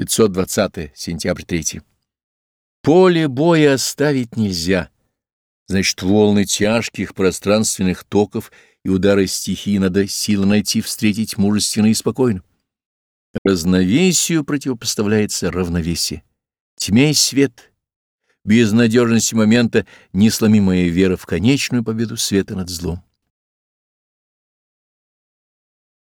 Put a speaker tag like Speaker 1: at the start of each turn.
Speaker 1: 520 сентябрь 3. Поле боя оставить нельзя. Значит, волны тяжких пространственных токов и удары стихии надо силы найти встретить мужественно и спокойно. Разновесию противопоставляется равновесие. Тьме свет. Безнадежности момента несломимая вера в конечную победу света над злом.